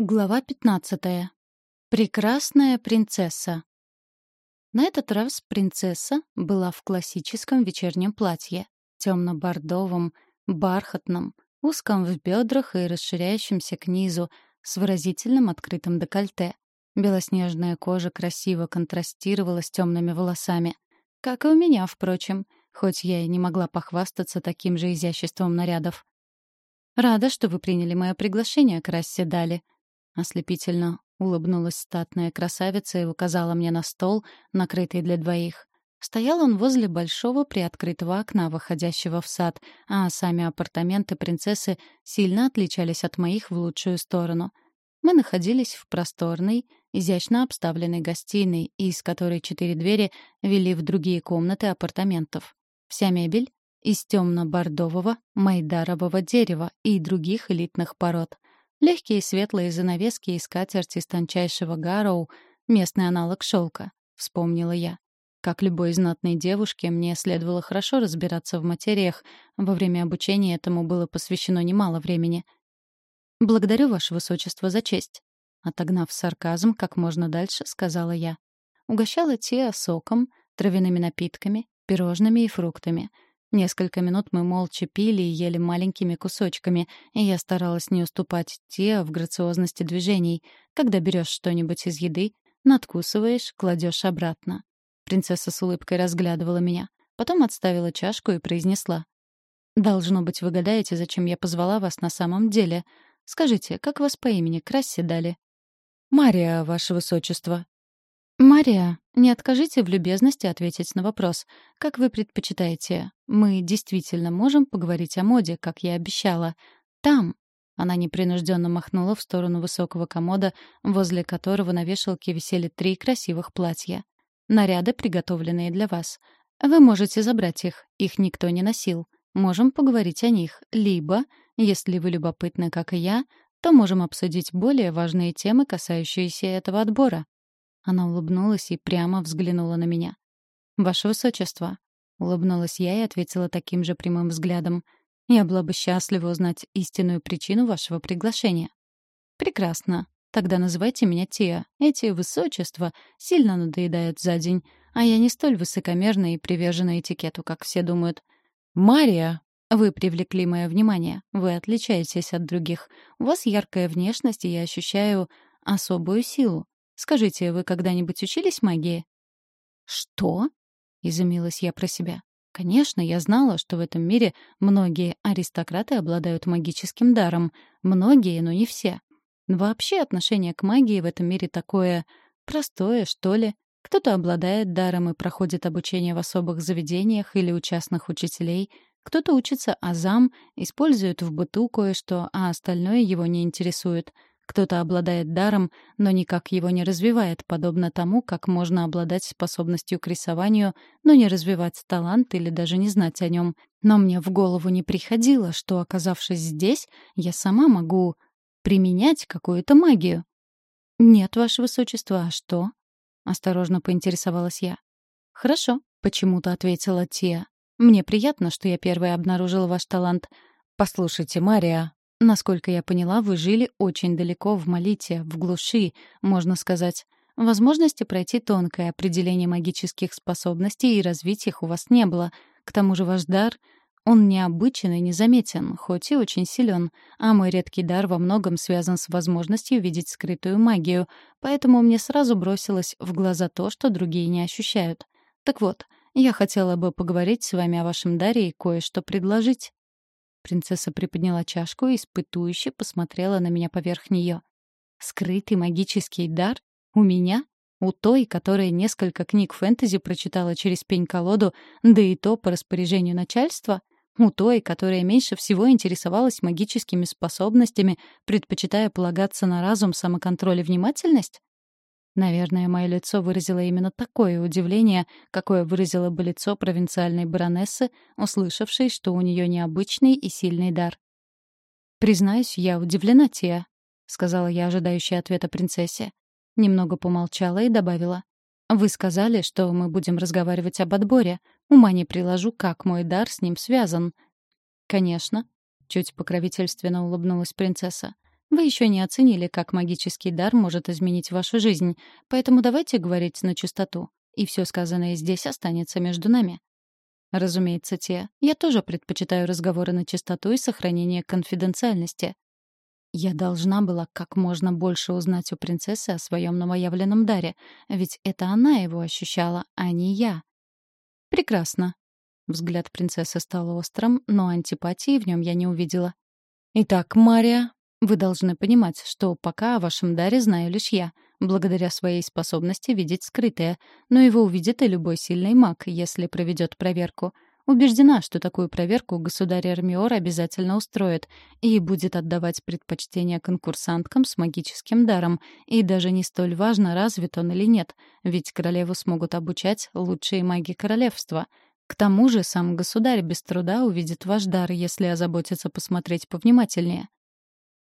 Глава 15. Прекрасная принцесса. На этот раз принцесса была в классическом вечернем платье, темно-бордовом, бархатном, узком в бедрах и расширяющемся к низу, с выразительным открытым декольте. Белоснежная кожа красиво контрастировала с темными волосами. Как и у меня, впрочем, хоть я и не могла похвастаться таким же изяществом нарядов. «Рада, что вы приняли мое приглашение, Красси Дали», Ослепительно улыбнулась статная красавица и указала мне на стол, накрытый для двоих. Стоял он возле большого приоткрытого окна, выходящего в сад, а сами апартаменты принцессы сильно отличались от моих в лучшую сторону. Мы находились в просторной, изящно обставленной гостиной, из которой четыре двери вели в другие комнаты апартаментов. Вся мебель из темно-бордового майдарового дерева и других элитных пород — Легкие светлые занавески и скатерти из тончайшего гароу — местный аналог шелка, вспомнила я. Как любой знатной девушке, мне следовало хорошо разбираться в материях. Во время обучения этому было посвящено немало времени. «Благодарю, Ваше Высочество, за честь», — отогнав сарказм как можно дальше, сказала я. Угощала Тиа соком, травяными напитками, пирожными и фруктами — Несколько минут мы молча пили и ели маленькими кусочками, и я старалась не уступать те в грациозности движений. Когда берешь что-нибудь из еды, надкусываешь, кладешь обратно. Принцесса с улыбкой разглядывала меня, потом отставила чашку и произнесла. «Должно быть, вы гадаете, зачем я позвала вас на самом деле. Скажите, как вас по имени Красси дали?» «Мария, ваше высочество», «Мария, не откажите в любезности ответить на вопрос. Как вы предпочитаете? Мы действительно можем поговорить о моде, как я обещала. Там...» Она непринужденно махнула в сторону высокого комода, возле которого на вешалке висели три красивых платья. «Наряды, приготовленные для вас. Вы можете забрать их, их никто не носил. Можем поговорить о них. Либо, если вы любопытны, как и я, то можем обсудить более важные темы, касающиеся этого отбора». Она улыбнулась и прямо взглянула на меня. «Ваше Высочество», — улыбнулась я и ответила таким же прямым взглядом. «Я была бы счастлива узнать истинную причину вашего приглашения». «Прекрасно. Тогда называйте меня Тия. Эти высочества сильно надоедают за день, а я не столь высокомерна и привержена этикету, как все думают. Мария!» Вы привлекли мое внимание. Вы отличаетесь от других. У вас яркая внешность, и я ощущаю особую силу. Скажите, вы когда-нибудь учились магии?» «Что?» — изумилась я про себя. Конечно, я знала, что в этом мире многие аристократы обладают магическим даром. Многие, но не все. Вообще отношение к магии в этом мире такое простое, что ли. Кто-то обладает даром и проходит обучение в особых заведениях или у частных учителей. Кто-то учится азам, использует в быту кое-что, а остальное его не интересует — кто-то обладает даром, но никак его не развивает, подобно тому, как можно обладать способностью к рисованию, но не развивать талант или даже не знать о нем. Но мне в голову не приходило, что, оказавшись здесь, я сама могу применять какую-то магию. «Нет, Ваше Высочество, а что?» — осторожно поинтересовалась я. «Хорошо», — почему-то ответила Тия. «Мне приятно, что я первая обнаружила ваш талант. Послушайте, Мария, Насколько я поняла, вы жили очень далеко в Малите, в глуши, можно сказать. Возможности пройти тонкое определение магических способностей и развить их у вас не было. К тому же ваш дар, он необычен и незаметен, хоть и очень силен, а мой редкий дар во многом связан с возможностью видеть скрытую магию, поэтому мне сразу бросилось в глаза то, что другие не ощущают. Так вот, я хотела бы поговорить с вами о вашем даре и кое-что предложить. Принцесса приподняла чашку и испытующе посмотрела на меня поверх нее. «Скрытый магический дар? У меня? У той, которая несколько книг фэнтези прочитала через пень-колоду, да и то по распоряжению начальства? У той, которая меньше всего интересовалась магическими способностями, предпочитая полагаться на разум, самоконтроль и внимательность? Наверное, мое лицо выразило именно такое удивление, какое выразило бы лицо провинциальной баронессы, услышавшей, что у нее необычный и сильный дар. «Признаюсь, я удивлена, Тия», — сказала я ожидающей ответа принцессе. Немного помолчала и добавила. «Вы сказали, что мы будем разговаривать об отборе. Ума не приложу, как мой дар с ним связан». «Конечно», — чуть покровительственно улыбнулась принцесса. Вы еще не оценили, как магический дар может изменить вашу жизнь, поэтому давайте говорить на чистоту, и все сказанное здесь останется между нами. Разумеется, те. Я тоже предпочитаю разговоры на чистоту и сохранение конфиденциальности. Я должна была как можно больше узнать у принцессы о своем новоявленном даре, ведь это она его ощущала, а не я. Прекрасно. Взгляд принцессы стал острым, но антипатии в нем я не увидела. Итак, Мария, вы должны понимать, что пока о вашем даре знаю лишь я, благодаря своей способности видеть скрытое, но его увидит и любой сильный маг, если проведет проверку — Убеждена, что такую проверку государь Эрмиор обязательно устроит и будет отдавать предпочтение конкурсанткам с магическим даром, и даже не столь важно, развит он или нет, ведь королеву смогут обучать лучшие маги королевства. К тому же сам государь без труда увидит ваш дар, если озаботится посмотреть повнимательнее.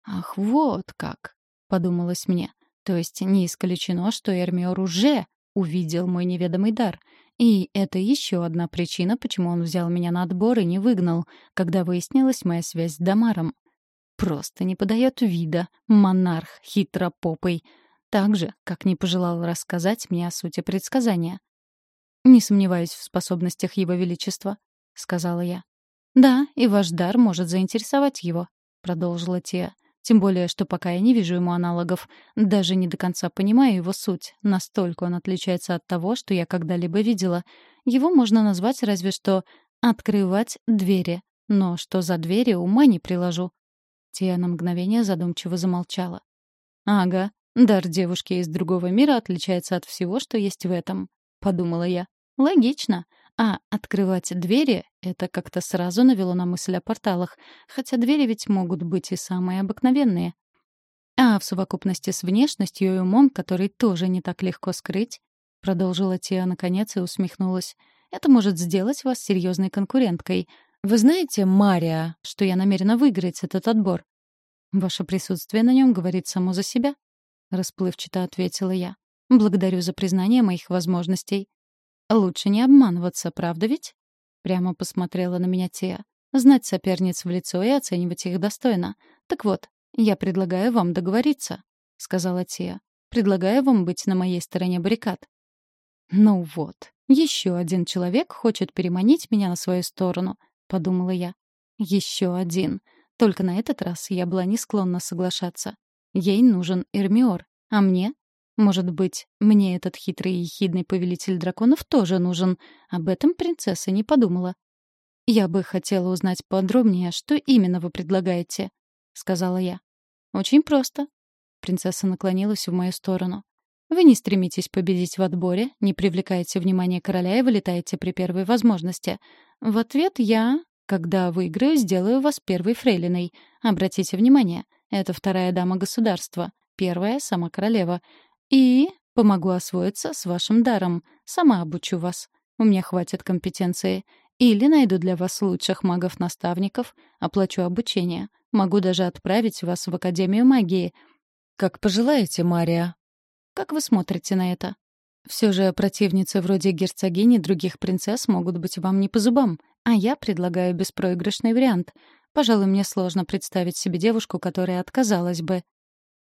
«Ах, вот как!» — подумалось мне. То есть не исключено, что Эрмиор уже увидел мой неведомый дар — и это еще одна причина, почему он взял меня на отбор и не выгнал, когда выяснилась моя связь с Дамаром. Просто не подает вида, монарх хитропопый. Так же, как не пожелал рассказать мне о сути предсказания. «Не сомневаюсь в способностях Его Величества», — сказала я. «Да, и ваш дар может заинтересовать его», — продолжила Тия. Тем более, что пока я не вижу ему аналогов, даже не до конца понимаю его суть. Настолько он отличается от того, что я когда-либо видела. Его можно назвать разве что «открывать двери». Но что за двери, ума не приложу. Тия на мгновение задумчиво замолчала. «Ага, дар девушки из другого мира отличается от всего, что есть в этом», — подумала я. «Логично. А открывать двери — это как-то сразу навело на мысль о порталах, хотя двери ведь могут быть и самые обыкновенные. А в совокупности с внешностью и умом, который тоже не так легко скрыть, продолжила Тиа наконец и усмехнулась, это может сделать вас серьезной конкуренткой. Вы знаете, Мария, что я намерена выиграть этот отбор? Ваше присутствие на нем говорит само за себя, расплывчато ответила я. Благодарю за признание моих возможностей. Лучше не обманываться, правда ведь? Прямо посмотрела на меня Тия. Знать соперниц в лицо и оценивать их достойно. Так вот, я предлагаю вам договориться, сказала Тия. Предлагаю вам быть на моей стороне баррикад. Ну вот, еще один человек хочет переманить меня на свою сторону, подумала я. Еще один. Только на этот раз я была не склонна соглашаться. Ей нужен Эрмиор, а мне может быть, мне этот хитрый и хидный повелитель драконов тоже нужен. Об этом принцесса не подумала. «Я бы хотела узнать подробнее, что именно вы предлагаете», — сказала я. «Очень просто». Принцесса наклонилась в мою сторону. «Вы не стремитесь победить в отборе, не привлекаете внимание короля и вылетаете при первой возможности. В ответ я, когда выиграю, сделаю вас первой фрейлиной. Обратите внимание, это вторая дама государства, первая — сама королева. И помогу освоиться с вашим даром. Сама обучу вас. У меня хватит компетенции. Или найду для вас лучших магов-наставников, оплачу обучение. Могу даже отправить вас в Академию магии. Как пожелаете, Мария. Как вы смотрите на это? Все же противницы вроде герцогини других принцесс могут быть вам не по зубам, а я предлагаю беспроигрышный вариант. Пожалуй, мне сложно представить себе девушку, которая отказалась бы.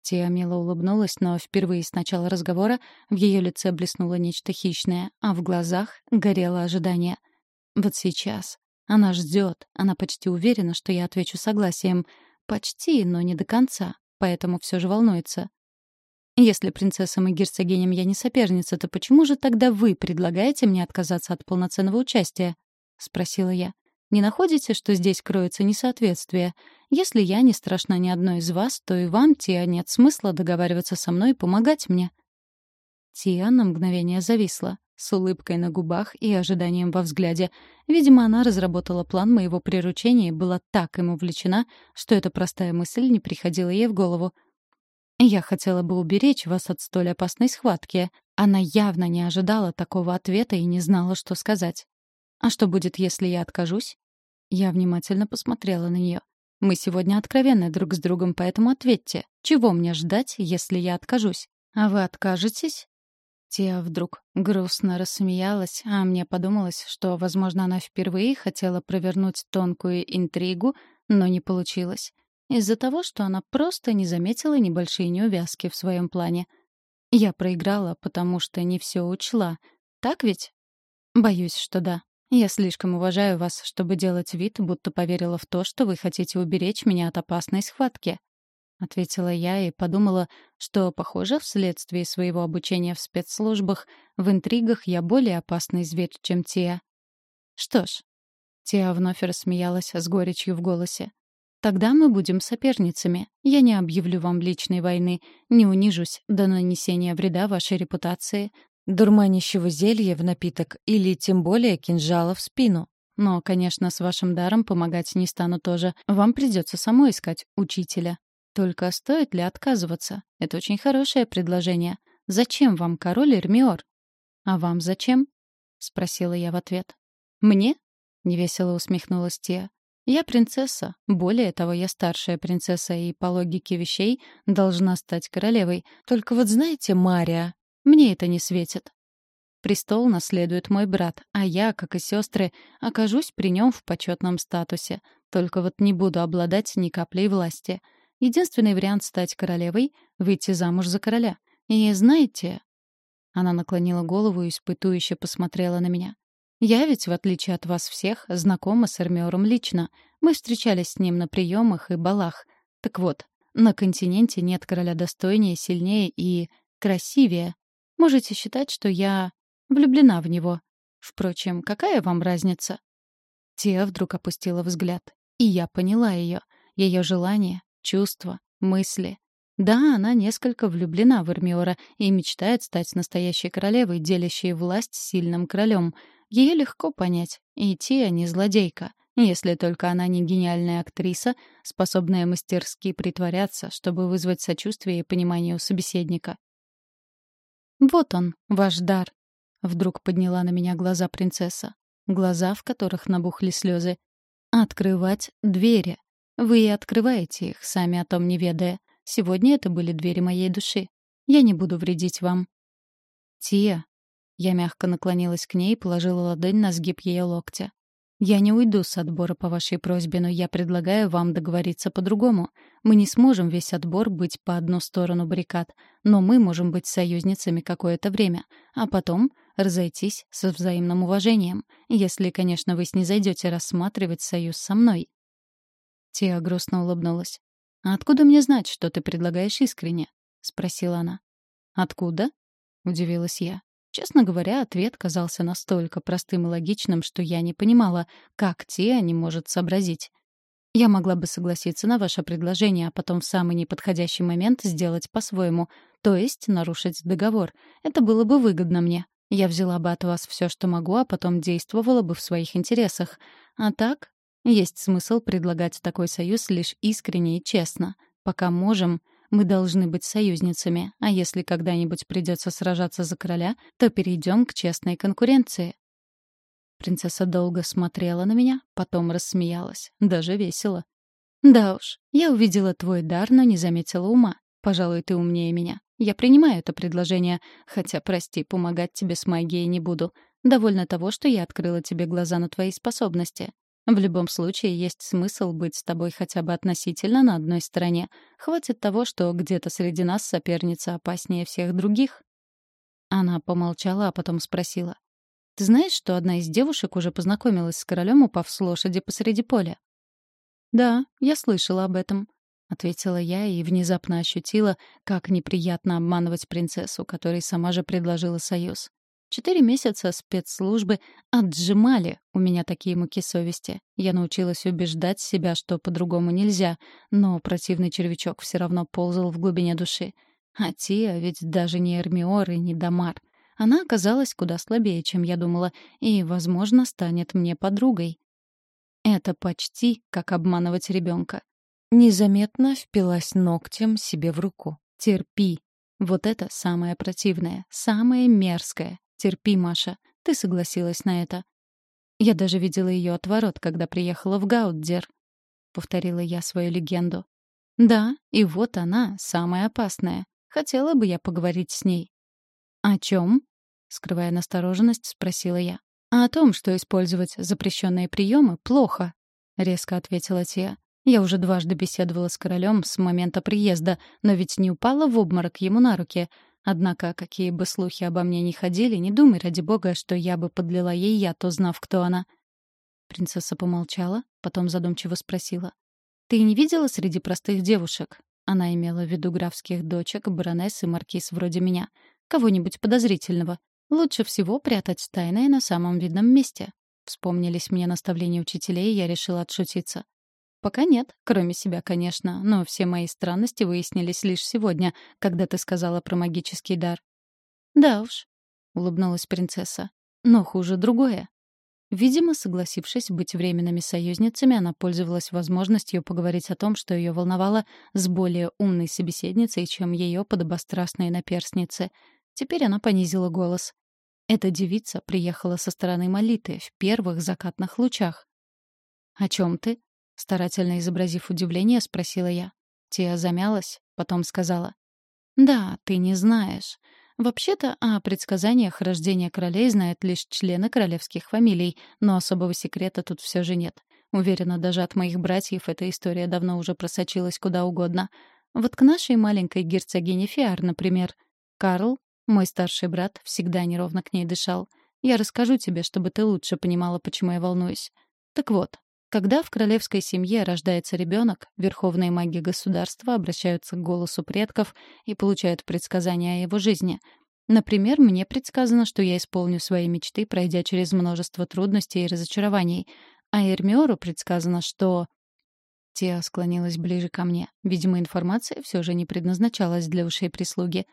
Тия мило улыбнулась, но впервые с начала разговора в ее лице блеснуло нечто хищное, а в глазах горело ожидание. Вот сейчас. Она ждет, она почти уверена, что я отвечу согласием. Почти, но не до конца, поэтому все же волнуется. Если принцессам и герцогиням я не соперница, то почему же тогда вы предлагаете мне отказаться от полноценного участия? — спросила я. Не находите, что здесь кроется несоответствие? Если я не страшна ни одной из вас, то и вам, Тиа, нет смысла договариваться со мной и помогать мне». Тиа на мгновение зависла, с улыбкой на губах и ожиданием во взгляде. Видимо, она разработала план моего приручения и была так им увлечена, что эта простая мысль не приходила ей в голову. «Я хотела бы уберечь вас от столь опасной схватки». Она явно не ожидала такого ответа и не знала, что сказать. А что будет, если я откажусь? Я внимательно посмотрела на нее. Мы сегодня откровенны друг с другом, поэтому ответьте, чего мне ждать, если я откажусь? А вы откажетесь? Тия вдруг грустно рассмеялась, а мне подумалось, что, возможно, она впервые хотела провернуть тонкую интригу, но не получилось. из-за того, что она просто не заметила небольшие неувязки в своем плане. Я проиграла, потому что не все учла. Так ведь? Боюсь, что да. Я слишком уважаю вас, чтобы делать вид, будто поверила в то, что вы хотите уберечь меня от опасной схватки. — ответила я и подумала, что, похоже, вследствие своего обучения в спецслужбах, в интригах я более опасный зверь, чем Тия. Что ж, Тия вновь рассмеялась с горечью в голосе. «Тогда мы будем соперницами. Я не объявлю вам личной войны, не унижусь до нанесения вреда вашей репутации, дурманящего зелья в напиток или тем более кинжала в спину. Но, конечно, с вашим даром помогать не стану тоже. Вам придется самой искать учителя. Только стоит ли отказываться? Это очень хорошее предложение. Зачем вам король Эрмиор? А вам зачем? спросила я в ответ. Мне? невесело усмехнулась Тия. Я принцесса. Более того, я старшая принцесса и по логике вещей должна стать королевой. Только вот знаете, Мария, мне это не светит. Престол наследует мой брат, а я, как и сестры, окажусь при нем в почетном статусе. Только вот не буду обладать ни каплей власти. Единственный вариант стать королевой — выйти замуж за короля. И знаете... Она наклонила голову и испытующе посмотрела на меня. «Я ведь, в отличие от вас всех, знакома с Эрмиором лично. Мы встречались с ним на приемах и балах. Так вот, на континенте нет короля достойнее, сильнее и красивее. Можете считать, что я влюблена в него. Впрочем, какая вам разница?» Тия вдруг опустила взгляд. И я поняла ее. Ее желание, чувства, мысли. Да, она несколько влюблена в Эрмиора и мечтает стать настоящей королевой, делящей власть сильным королем. Ее легко понять. И Тия не злодейка. Если только она не гениальная актриса, способная мастерски притворяться, чтобы вызвать сочувствие и понимание у собеседника. «Вот он, ваш дар», — вдруг подняла на меня глаза принцесса. Глаза, в которых набухли слезы. «Открывать двери. Вы и открываете их, сами о том не ведая. Сегодня это были двери моей души. Я не буду вредить вам». «Тия». Я мягко наклонилась к ней и положила ладонь на сгиб ее локтя. «Я не уйду с отбора по вашей просьбе, но я предлагаю вам договориться по-другому. Мы не сможем весь отбор быть по одну сторону баррикад, но мы можем быть союзницами какое-то время, а потом разойтись со взаимным уважением, если, конечно, вы снизойдете рассматривать союз со мной. Тия грустно улыбнулась. «А откуда мне знать, что ты предлагаешь искренне?» — спросила она. «Откуда?» — удивилась я. Честно говоря, ответ казался настолько простым и логичным, что я не понимала, как Тия не может сообразить. Я могла бы согласиться на ваше предложение, а потом в самый неподходящий момент сделать по-своему, то есть нарушить договор. Это было бы выгодно мне. Я взяла бы от вас все, что могу, а потом действовала бы в своих интересах. А так, есть смысл предлагать такой союз лишь искренне и честно. Пока можем, мы должны быть союзницами, а если когда-нибудь придется сражаться за короля, то перейдем к честной конкуренции. Принцесса долго смотрела на меня, потом рассмеялась. Даже весело. «Да уж, я увидела твой дар, но не заметила ума. Пожалуй, ты умнее меня. Я принимаю это предложение, хотя, прости, помогать тебе с магией не буду. Довольно того, что я открыла тебе глаза на твои способности. В любом случае, есть смысл быть с тобой хотя бы относительно на одной стороне. Хватит того, что где-то среди нас соперница опаснее всех других. Она помолчала, а потом спросила. «Ты знаешь, что одна из девушек уже познакомилась с королем, упав с лошади посреди поля?» «Да, я слышала об этом», — ответила я и внезапно ощутила, как неприятно обманывать принцессу, которой сама же предложила союз. Четыре месяца спецслужбы отжимали у меня такие муки совести. Я научилась убеждать себя, что по-другому нельзя, но противный червячок все равно ползал в глубине души. А Тия ведь даже не Эрмиор и не Дамар. Она оказалась куда слабее, чем я думала, и, возможно, станет мне подругой. Это почти как обманывать ребенка. Незаметно впилась ногтем себе в руку. «Терпи». Вот это самое противное, самое мерзкое. Терпи, Маша. Ты согласилась на это. Я даже видела ее отворот, когда приехала в Гауддер. Повторила я свою легенду. Да, и вот она, самая опасная. Хотела бы я поговорить с ней. О чем? Скрывая настороженность, спросила я. А о том, что использовать запрещенные приемы, плохо, резко ответила Тия. Я уже дважды беседовала с королем с момента приезда, но ведь не упала в обморок ему на руки. Однако, какие бы слухи обо мне ни ходили, не думай, ради бога, что я бы подлила ей яд, узнав, кто она. Принцесса помолчала, потом задумчиво спросила. «Ты не видела среди простых девушек?» Она имела в виду графских дочек, баронесс и маркиз вроде меня. Кого-нибудь подозрительного. Лучше всего прятать тайное на самом видном месте. Вспомнились мне наставления учителей, и я решила отшутиться. Пока нет, кроме себя, конечно, но все мои странности выяснились лишь сегодня, когда ты сказала про магический дар. Да уж, улыбнулась принцесса. Но хуже другое. Видимо, согласившись быть временными союзницами, она пользовалась возможностью поговорить о том, что ее волновало с более умной собеседницей, чем ее подобострастные наперстницы. Теперь она понизила голос. Эта девица приехала со стороны Молиты в первых закатных лучах. «О чем ты?» Старательно изобразив удивление, спросила я. Тия замялась, потом сказала. «Да, ты не знаешь. Вообще-то о предсказаниях рождения королей знают лишь члены королевских фамилий, но особого секрета тут все же нет. Уверена, даже от моих братьев эта история давно уже просочилась куда угодно. Вот к нашей маленькой герцогине Фиар, например. Карл, мой старший брат, всегда неровно к ней дышал. Я расскажу тебе, чтобы ты лучше понимала, почему я волнуюсь. Так вот, когда в королевской семье рождается ребенок, верховные маги государства обращаются к голосу предков и получают предсказания о его жизни. Например, мне предсказано, что я исполню свои мечты, пройдя через множество трудностей и разочарований. А Эрмиору предсказано, что... Тиа склонилась ближе ко мне. Видимо, информация все же не предназначалась для ушей прислуги.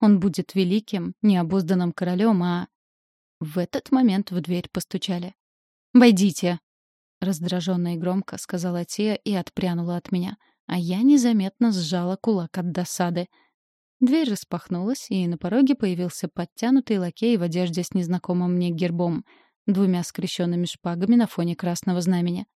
Он будет великим, необузданным королем, а... В этот момент в дверь постучали. «Войдите!» Раздраженно и громко сказала Тия и отпрянула от меня, а я незаметно сжала кулак от досады. Дверь распахнулась, и на пороге появился подтянутый лакей в одежде с незнакомым мне гербом, двумя скрещенными шпагами на фоне красного знамени.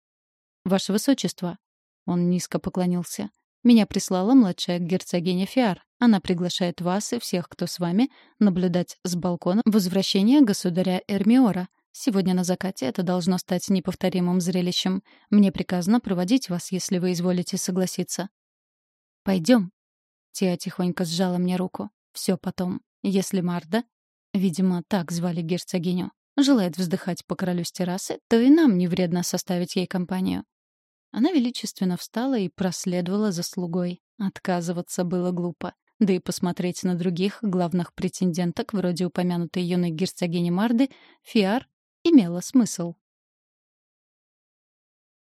«Ваше Высочество!» Он низко поклонился. «Меня прислала младшая герцогиня Фиар. Она приглашает вас и всех, кто с вами, наблюдать с балкона возвращение государя Эрмиора. Сегодня на закате это должно стать неповторимым зрелищем. Мне приказано проводить вас, если вы изволите согласиться. Пойдем. Тия тихонько сжала мне руку. Все потом. Если Марда, видимо, так звали герцогиню, желает вздыхать по королю с террасы, то и нам не вредно составить ей компанию. Она величественно встала и проследовала за слугой. Отказываться было глупо. Да и посмотреть на других главных претенденток, вроде упомянутой юной герцогини Марды, Фиар имело смысл.